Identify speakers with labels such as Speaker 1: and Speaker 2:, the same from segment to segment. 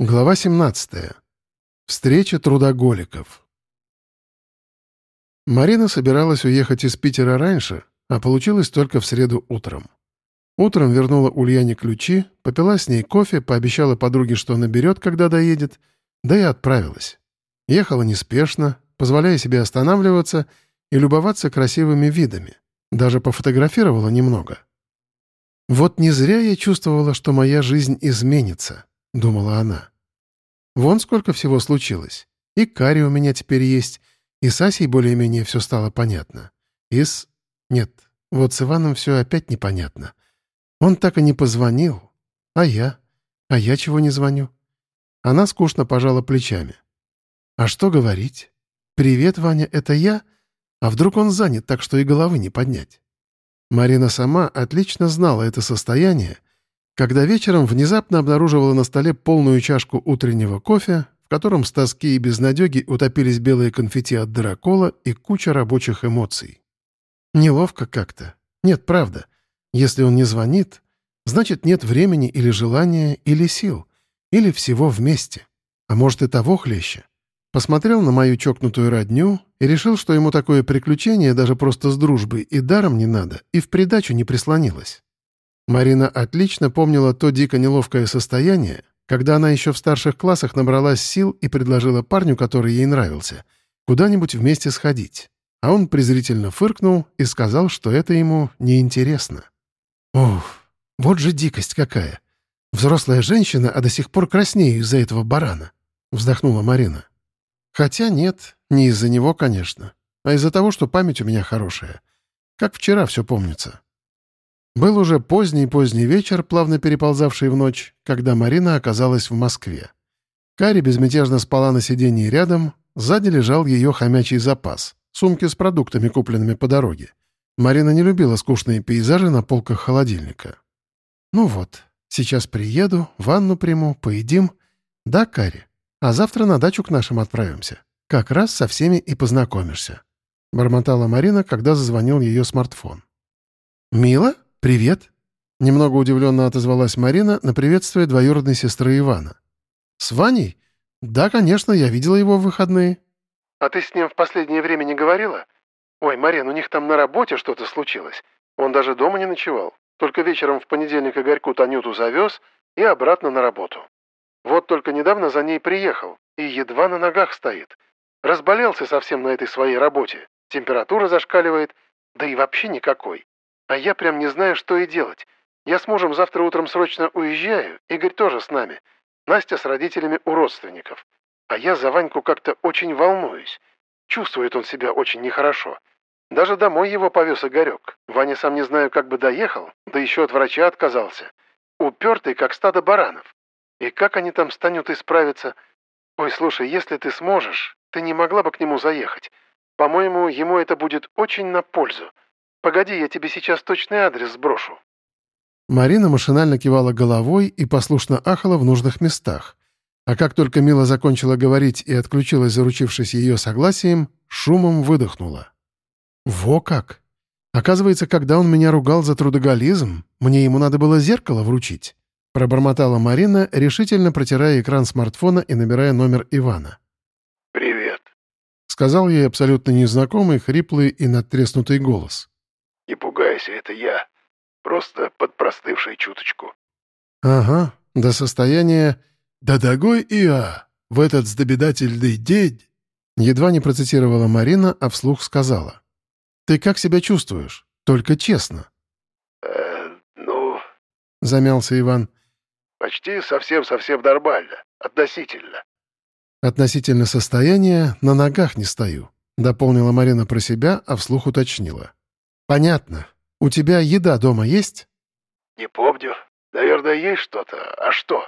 Speaker 1: Глава 17. Встреча трудоголиков. Марина собиралась уехать из Питера раньше, а получилось только в среду утром. Утром вернула Ульяне ключи, попила с ней кофе, пообещала подруге, что наберет, когда доедет, да и отправилась. Ехала неспешно, позволяя себе останавливаться и любоваться красивыми видами. Даже пофотографировала немного. Вот не зря я чувствовала, что моя жизнь изменится. — думала она. «Вон сколько всего случилось. И Кари у меня теперь есть, и с Асей более-менее все стало понятно. И с... Нет, вот с Иваном все опять непонятно. Он так и не позвонил. А я? А я чего не звоню?» Она скучно пожала плечами. «А что говорить? Привет, Ваня, это я? А вдруг он занят так, что и головы не поднять?» Марина сама отлично знала это состояние когда вечером внезапно обнаруживала на столе полную чашку утреннего кофе, в котором с тоски и безнадеги утопились белые конфетти от дырокола и куча рабочих эмоций. Неловко как-то. Нет, правда. Если он не звонит, значит, нет времени или желания, или сил, или всего вместе. А может, и того хлеще. Посмотрел на мою чокнутую родню и решил, что ему такое приключение даже просто с дружбой и даром не надо, и в придачу не прислонилось. Марина отлично помнила то дико неловкое состояние, когда она еще в старших классах набралась сил и предложила парню, который ей нравился, куда-нибудь вместе сходить. А он презрительно фыркнул и сказал, что это ему неинтересно. «Уф, вот же дикость какая! Взрослая женщина, а до сих пор краснею из-за этого барана», — вздохнула Марина. «Хотя нет, не из-за него, конечно, а из-за того, что память у меня хорошая. Как вчера все помнится. Был уже поздний-поздний вечер, плавно переползавший в ночь, когда Марина оказалась в Москве. Кари безмятежно спала на сиденье рядом, сзади лежал ее хомячий запас, сумки с продуктами, купленными по дороге. Марина не любила скучные пейзажи на полках холодильника. «Ну вот, сейчас приеду, ванну приму, поедим. Да, Кари? А завтра на дачу к нашим отправимся. Как раз со всеми и познакомишься», — бормотала Марина, когда зазвонил ее смартфон. «Мила?» «Привет!» — немного удивленно отозвалась Марина на приветствие двоюродной сестры Ивана. «С Ваней? Да, конечно, я видела его в выходные». «А ты с ним в последнее время не говорила? Ой, Марин, у них там на работе что-то случилось. Он даже дома не ночевал. Только вечером в понедельник Игорьку Танюту завез и обратно на работу. Вот только недавно за ней приехал и едва на ногах стоит. Разболелся совсем на этой своей работе. Температура зашкаливает, да и вообще никакой. А я прям не знаю, что и делать. Я с мужем завтра утром срочно уезжаю, Игорь тоже с нами. Настя с родителями у родственников. А я за Ваньку как-то очень волнуюсь. Чувствует он себя очень нехорошо. Даже домой его повез Игорек. Ваня сам не знаю, как бы доехал, да еще от врача отказался. Упертый, как стадо баранов. И как они там станут исправиться? Ой, слушай, если ты сможешь, ты не могла бы к нему заехать. По-моему, ему это будет очень на пользу. Погоди, я тебе сейчас точный адрес сброшу». Марина машинально кивала головой и послушно ахала в нужных местах. А как только Мила закончила говорить и отключилась, заручившись ее согласием, шумом выдохнула. «Во как! Оказывается, когда он меня ругал за трудоголизм, мне ему надо было зеркало вручить». Пробормотала Марина, решительно протирая экран смартфона и набирая номер Ивана.
Speaker 2: «Привет», —
Speaker 1: сказал ей абсолютно незнакомый, хриплый и надтреснутый голос.
Speaker 2: Не пугайся, это я. Просто подпростывший чуточку».
Speaker 1: «Ага, до состояния «Да догой и а! В этот сдобедательный день!» Едва не процитировала Марина, а вслух сказала. «Ты как себя чувствуешь? Только честно».
Speaker 2: «Э, ну...»
Speaker 1: — замялся Иван.
Speaker 2: «Почти совсем-совсем нормально. Относительно».
Speaker 1: «Относительно состояния на ногах не стою», — дополнила Марина про себя, а вслух уточнила. «Понятно. У тебя еда дома есть?»
Speaker 2: «Не помню. Наверное, есть что-то. А что?»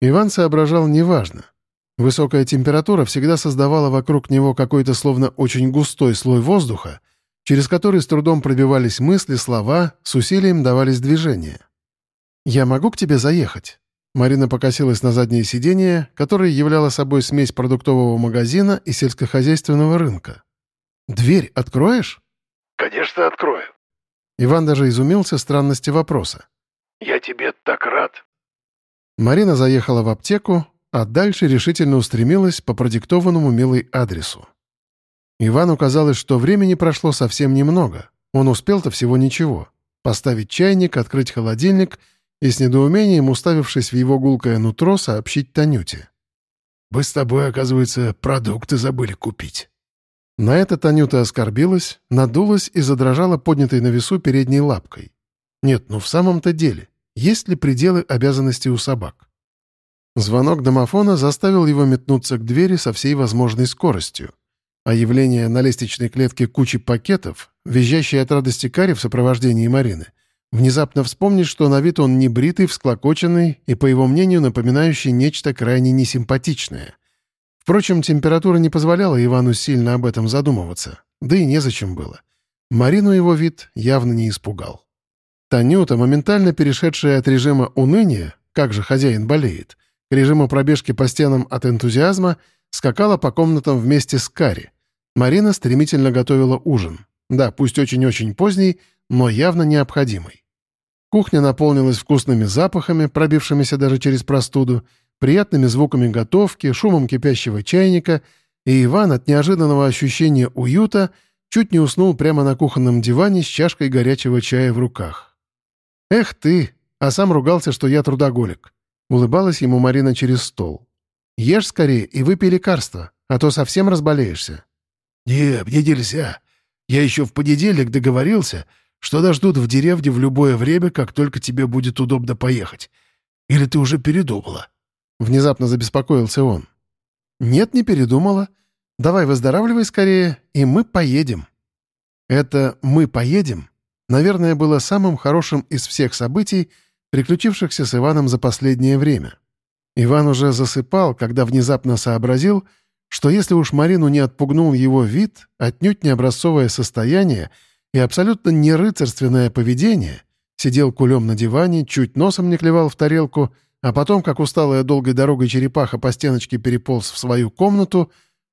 Speaker 1: Иван соображал неважно. Высокая температура всегда создавала вокруг него какой-то словно очень густой слой воздуха, через который с трудом пробивались мысли, слова, с усилием давались движения. «Я могу к тебе заехать?» Марина покосилась на заднее сиденье, которое являло собой смесь продуктового магазина и сельскохозяйственного рынка. «Дверь откроешь?»
Speaker 2: «Конечно, открою».
Speaker 1: Иван даже изумился странности вопроса.
Speaker 2: «Я тебе так рад».
Speaker 1: Марина заехала в аптеку, а дальше решительно устремилась по продиктованному милой адресу. Ивану казалось, что времени прошло совсем немного. Он успел-то всего ничего. Поставить чайник, открыть холодильник и с недоумением, уставившись в его гулкое нутро, сообщить Танюте.
Speaker 2: «Мы с тобой, оказывается, продукты забыли купить».
Speaker 1: На это Танюта оскорбилась, надулась и задрожала поднятой на весу передней лапкой. Нет, ну в самом-то деле, есть ли пределы обязанностей у собак? Звонок домофона заставил его метнуться к двери со всей возможной скоростью. А явление на лестничной клетке кучи пакетов, визжащей от радости Кари в сопровождении Марины, внезапно вспомнить, что на вид он небритый, всклокоченный и, по его мнению, напоминающий нечто крайне несимпатичное. Впрочем, температура не позволяла Ивану сильно об этом задумываться, да и незачем было. Марину его вид явно не испугал. Танюта, моментально перешедшая от режима уныния, как же хозяин болеет, к режиму пробежки по стенам от энтузиазма, скакала по комнатам вместе с Кари. Марина стремительно готовила ужин. Да, пусть очень-очень поздний, но явно необходимый. Кухня наполнилась вкусными запахами, пробившимися даже через простуду, приятными звуками готовки, шумом кипящего чайника, и Иван от неожиданного ощущения уюта чуть не уснул прямо на кухонном диване с чашкой горячего чая в руках. «Эх ты!» а сам ругался, что я трудоголик. Улыбалась ему Марина через стол. «Ешь скорее и выпей лекарство, а то совсем разболеешься».
Speaker 2: «Не, мне нельзя. Я еще в понедельник договорился, что дождут в деревне в любое время, как только тебе будет удобно поехать. Или ты уже передумала?»
Speaker 1: Внезапно забеспокоился он. «Нет, не передумала. Давай выздоравливай скорее, и мы поедем». Это «мы поедем» наверное, было самым хорошим из всех событий, приключившихся с Иваном за последнее время. Иван уже засыпал, когда внезапно сообразил, что если уж Марину не отпугнул его вид, отнюдь не образцовое состояние и абсолютно не рыцарственное поведение, сидел кулем на диване, чуть носом не клевал в тарелку, а потом, как усталая долгой дорогой черепаха по стеночке переполз в свою комнату,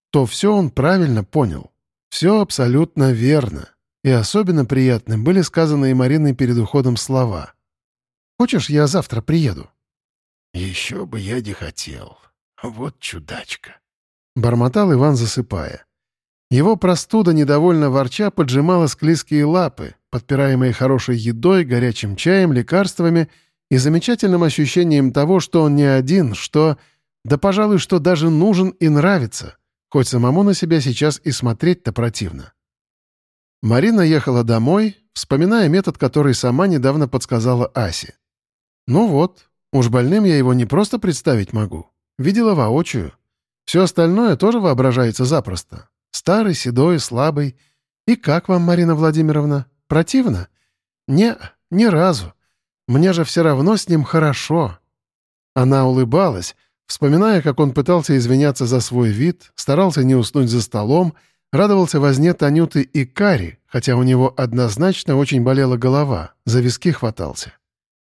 Speaker 1: то все он правильно понял. Все абсолютно верно. И особенно приятны были сказанные Мариной перед уходом слова. «Хочешь, я завтра приеду?»
Speaker 2: «Еще бы я не хотел. Вот чудачка!»
Speaker 1: Бормотал Иван, засыпая. Его простуда, недовольно ворча, поджимала склизкие лапы, подпираемые хорошей едой, горячим чаем, лекарствами — и замечательным ощущением того, что он не один, что... Да, пожалуй, что даже нужен и нравится, хоть самому на себя сейчас и смотреть-то противно. Марина ехала домой, вспоминая метод, который сама недавно подсказала Асе. «Ну вот, уж больным я его не просто представить могу. Видела воочию. Все остальное тоже воображается запросто. Старый, седой, слабый. И как вам, Марина Владимировна? Противно? Не, ни разу. Мне же все равно с ним хорошо». Она улыбалась, вспоминая, как он пытался извиняться за свой вид, старался не уснуть за столом, радовался возне Танюты и Кари, хотя у него однозначно очень болела голова, за виски хватался.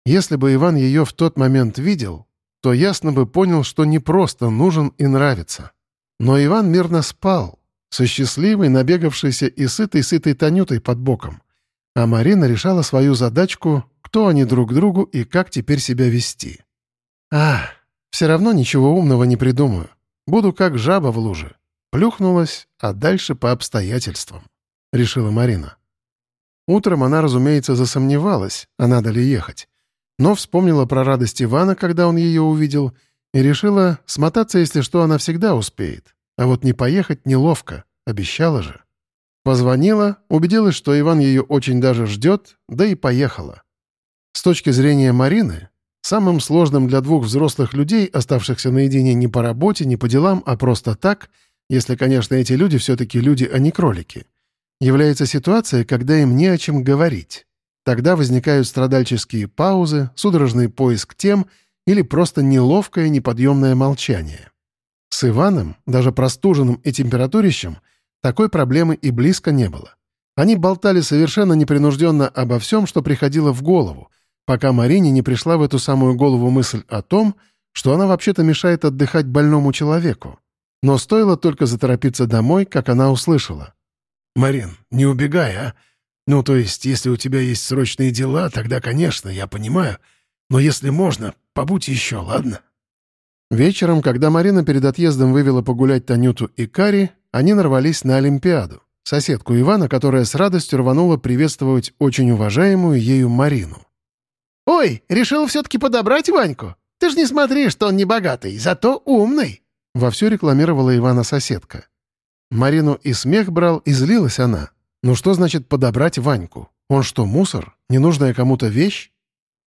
Speaker 1: Если бы Иван ее в тот момент видел, то ясно бы понял, что не просто нужен и нравится. Но Иван мирно спал, со счастливой, набегавшейся и сытой-сытой Танютой под боком. А Марина решала свою задачку кто они друг другу и как теперь себя вести. А, все равно ничего умного не придумаю. Буду как жаба в луже. Плюхнулась, а дальше по обстоятельствам», — решила Марина. Утром она, разумеется, засомневалась, а надо ли ехать. Но вспомнила про радость Ивана, когда он ее увидел, и решила смотаться, если что, она всегда успеет. А вот не поехать неловко, обещала же. Позвонила, убедилась, что Иван ее очень даже ждет, да и поехала. С точки зрения Марины, самым сложным для двух взрослых людей, оставшихся наедине не по работе, не по делам, а просто так, если, конечно, эти люди все-таки люди, а не кролики, является ситуация, когда им не о чем говорить. Тогда возникают страдальческие паузы, судорожный поиск тем или просто неловкое неподъемное молчание. С Иваном, даже простуженным и температурищем, такой проблемы и близко не было. Они болтали совершенно непринужденно обо всем, что приходило в голову, пока Марине не пришла в эту самую голову мысль о том, что она вообще-то мешает отдыхать больному человеку. Но стоило только заторопиться домой, как она услышала.
Speaker 2: «Марин, не убегай, а? Ну, то есть, если у тебя есть срочные дела, тогда, конечно, я понимаю. Но если можно, побудь еще, ладно?»
Speaker 1: Вечером, когда Марина перед отъездом вывела погулять Танюту и Кари, они нарвались на Олимпиаду, соседку Ивана, которая с радостью рванула приветствовать очень уважаемую ею Марину.
Speaker 2: «Ой, решил все-таки подобрать Ваньку? Ты ж не смотри, что он не богатый, зато умный!»
Speaker 1: Вовсю рекламировала Ивана соседка. Марину и смех брал, и злилась она. «Ну что значит подобрать Ваньку? Он что, мусор? Ненужная кому-то вещь?»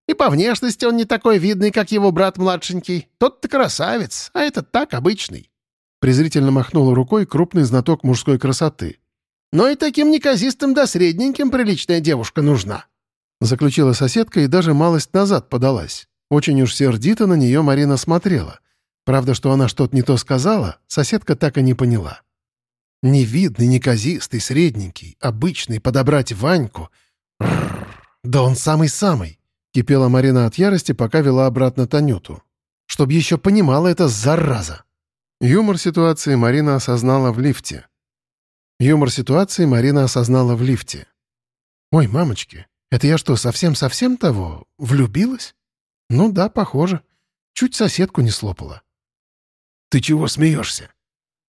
Speaker 2: И по внешности он не такой видный, как его брат младшенький. Тот-то красавец, а этот так, обычный».
Speaker 1: Презрительно махнула рукой крупный знаток мужской красоты.
Speaker 2: «Но и таким неказистым да средненьким приличная девушка нужна».
Speaker 1: Заключила соседка и даже малость назад подалась. Очень уж сердито на нее Марина смотрела. Правда, что она что-то не то сказала, соседка так и не поняла. Невидный, неказистый, средненький, обычный, подобрать Ваньку. Рррр, да он самый-самый. Кипела Марина от ярости, пока вела обратно Танюту. Чтоб еще понимала это зараза. Юмор ситуации Марина осознала в лифте. Юмор ситуации Марина осознала в лифте. «Ой, мамочки, это я что, совсем-совсем того? Влюбилась? Ну да, похоже. Чуть соседку не слопала».
Speaker 2: «Ты чего смеешься?»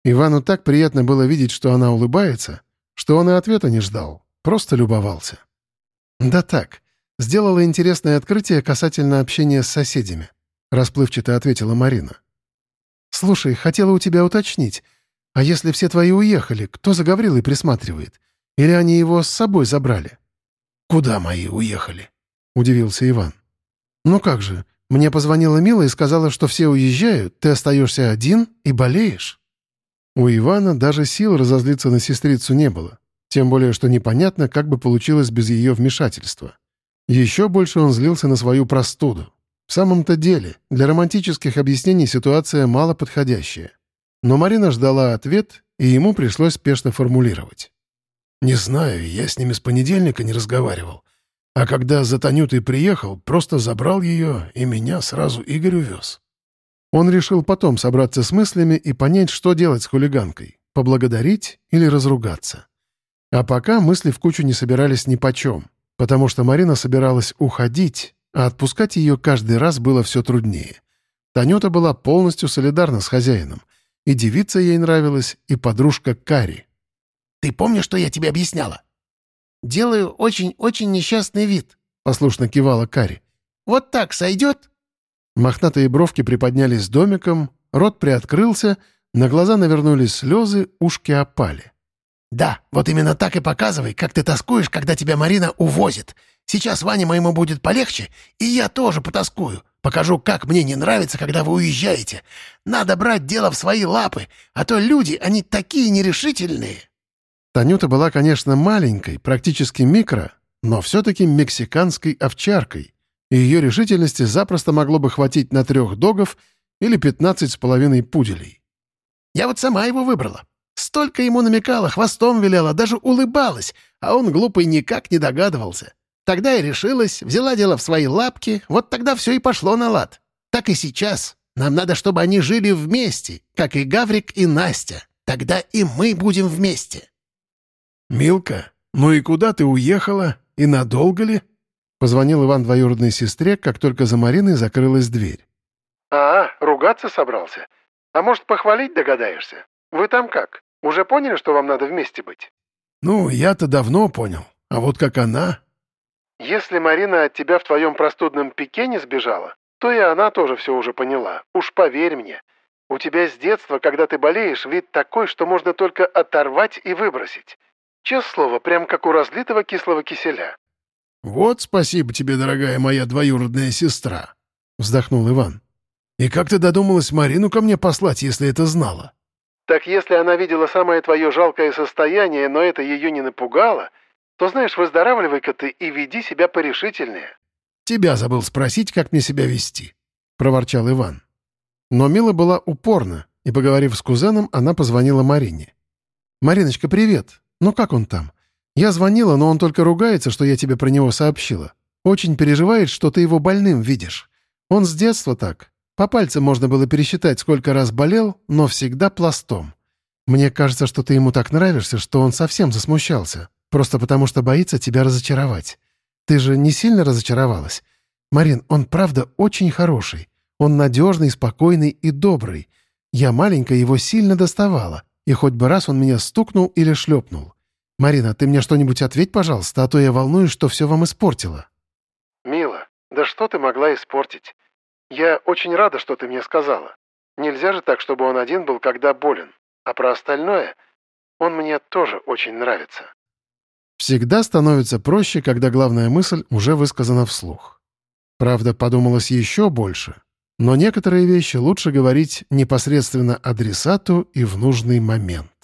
Speaker 1: Ивану так приятно было видеть, что она улыбается, что он и ответа не ждал, просто любовался. «Да так, Сделала интересное открытие касательно общения с соседями. Расплывчато ответила Марина. «Слушай, хотела у тебя уточнить, а если все твои уехали, кто за Гаврилой присматривает? Или они его с собой забрали?»
Speaker 2: «Куда мои уехали?»
Speaker 1: — удивился Иван. «Ну как же, мне позвонила Мила и сказала, что все уезжают, ты остаешься один и болеешь». У Ивана даже сил разозлиться на сестрицу не было, тем более, что непонятно, как бы получилось без ее вмешательства. Еще больше он злился на свою простуду. В самом-то деле, для романтических объяснений ситуация мало подходящая. Но Марина ждала ответ, и ему пришлось спешно формулировать.
Speaker 2: «Не знаю, я с ними с понедельника не разговаривал. А когда за Танютой приехал, просто забрал ее, и меня сразу Игорь увез».
Speaker 1: Он решил потом собраться с мыслями и понять, что делать с хулиганкой — поблагодарить или разругаться. А пока мысли в кучу не собирались ни почем потому что Марина собиралась уходить, а отпускать ее каждый раз было все труднее. Танюта была полностью солидарна с хозяином. И девица ей нравилась, и подружка Кари.
Speaker 2: «Ты помнишь, что я тебе объясняла?»
Speaker 3: «Делаю очень-очень несчастный вид», —
Speaker 1: послушно кивала Кари.
Speaker 3: «Вот так сойдет?»
Speaker 1: Мохнатые бровки приподнялись домиком, рот приоткрылся, на глаза навернулись слезы, ушки опали.
Speaker 2: «Да, вот именно так и показывай, как ты тоскуешь, когда тебя Марина увозит. Сейчас Ване моему будет полегче, и я тоже потаскую. Покажу, как мне не нравится, когда вы уезжаете. Надо брать дело в свои лапы, а то люди, они такие нерешительные».
Speaker 1: Танюта была, конечно, маленькой, практически микро, но все-таки мексиканской овчаркой, и ее решительности запросто могло бы хватить на трех догов или пятнадцать с половиной пуделей.
Speaker 2: «Я вот сама его выбрала. Столько ему намекала, хвостом велела, даже улыбалась, а он, глупый, никак не догадывался. Тогда я решилась, взяла дело в свои лапки, вот тогда все и пошло на лад. Так и сейчас. Нам надо, чтобы они жили вместе, как и Гаврик и Настя. Тогда и мы будем вместе.
Speaker 1: «Милка, ну и куда ты уехала? И надолго ли?» Позвонил Иван двоюродной сестре, как только за Мариной закрылась дверь.
Speaker 4: «А, ругаться собрался? А может, похвалить догадаешься? Вы там как?» Уже поняли, что вам надо вместе быть?»
Speaker 2: «Ну, я-то давно понял. А вот как она...»
Speaker 4: «Если Марина от тебя в твоем простудном пике не сбежала, то и она тоже все уже поняла. Уж поверь мне. У тебя с детства, когда ты болеешь, вид такой, что можно только оторвать и выбросить. Честное слово, прям как у разлитого кислого киселя».
Speaker 2: «Вот спасибо тебе, дорогая моя двоюродная сестра», — вздохнул Иван. «И как ты додумалась Марину ко мне послать, если это знала?»
Speaker 4: Так если она видела самое твое жалкое состояние, но это ее не напугало, то, знаешь, выздоравливай-ка ты и веди себя порешительнее».
Speaker 2: «Тебя забыл спросить, как мне себя вести», — проворчал Иван.
Speaker 1: Но Мила была упорна, и, поговорив с кузеном, она позвонила Марине. «Мариночка, привет. Ну как он там? Я звонила, но он только ругается, что я тебе про него сообщила. Очень переживает, что ты его больным видишь. Он с детства так. По пальцам можно было пересчитать, сколько раз болел, но всегда пластом. Мне кажется, что ты ему так нравишься, что он совсем засмущался, просто потому что боится тебя разочаровать. Ты же не сильно разочаровалась? Марин, он правда очень хороший. Он надежный, спокойный и добрый. Я маленькая его сильно доставала, и хоть бы раз он меня стукнул или шлепнул. Марина, ты мне что-нибудь ответь, пожалуйста, а то я волнуюсь, что все вам испортила».
Speaker 4: «Мила, да что ты могла испортить? Я очень рада, что ты мне сказала. Нельзя же так, чтобы он один был, когда болен. А про остальное он мне тоже очень нравится».
Speaker 1: Всегда становится проще, когда главная мысль уже высказана вслух. Правда, подумалось еще больше. Но некоторые вещи лучше говорить непосредственно адресату и в нужный момент.